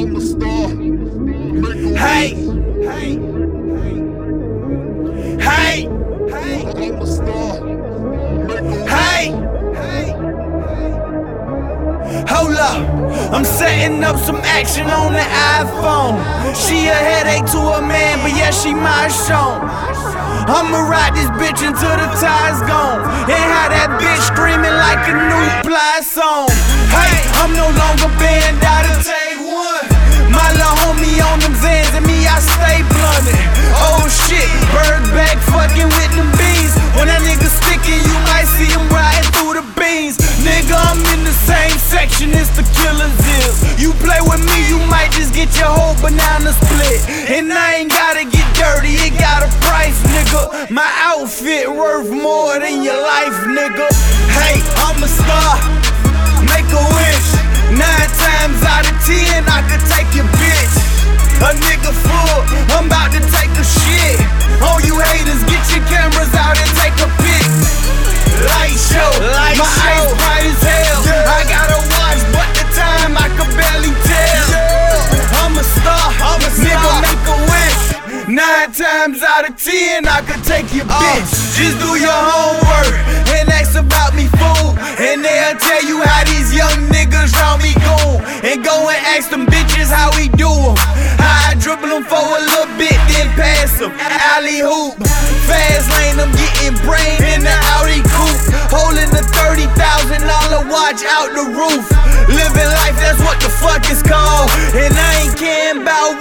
I'm a star. Hey, hey, hey, hey, I'm a star. Make a wish. hey, hey. Hold up, I'm setting up some action on the iPhone. She a headache to a man, but yeah, she my shown. I'ma ride this bitch until the tires gone. And have that bitch screaming like a new fly song. Hey, I'm no longer banned out of. My little homie on them Xans and me, I stay blunted. Oh shit, bird back fucking with them beans. When that nigga sticking, you might see him riding through the beans. Nigga, I'm in the same section as the killer's is. You play with me, you might just get your whole banana split. And I ain't gotta get dirty, it got a price, nigga. My outfit worth more than your life, nigga. Hey, I'm Nine times out of ten, I could take your uh, bitch. Just do your homework and ask about me, fool. And they'll tell you how these young niggas round me go. And go and ask them bitches how we do 'em. How I dribble them for a little bit, then pass them. Alley-oop, fast lane, I'm getting brain in the Audi coupe. Holding a $30,000 watch out the roof.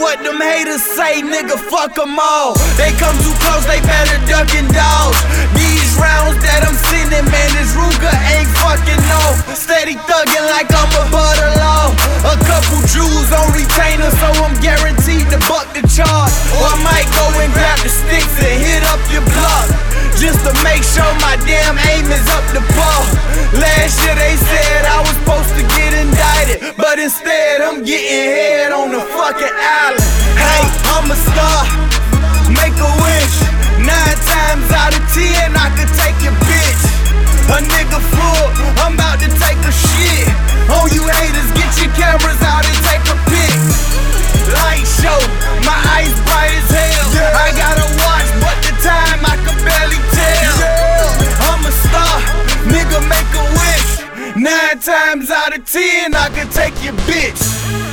What them haters say, nigga, fuck them all. They come too close, they better duck and dodge. These rounds that I'm sending, man, this Ruger ain't fucking off. Steady thugging like I'm above the law. A couple Jews on retainer, so I'm guaranteed to buck the charge. Or I might go and grab the sticks and hit up your block. Just to make sure my damn aim is up the ball. Last year they said I was supposed to get indicted, but instead I'm getting head on the fucking times out of ten, I could take your bitch.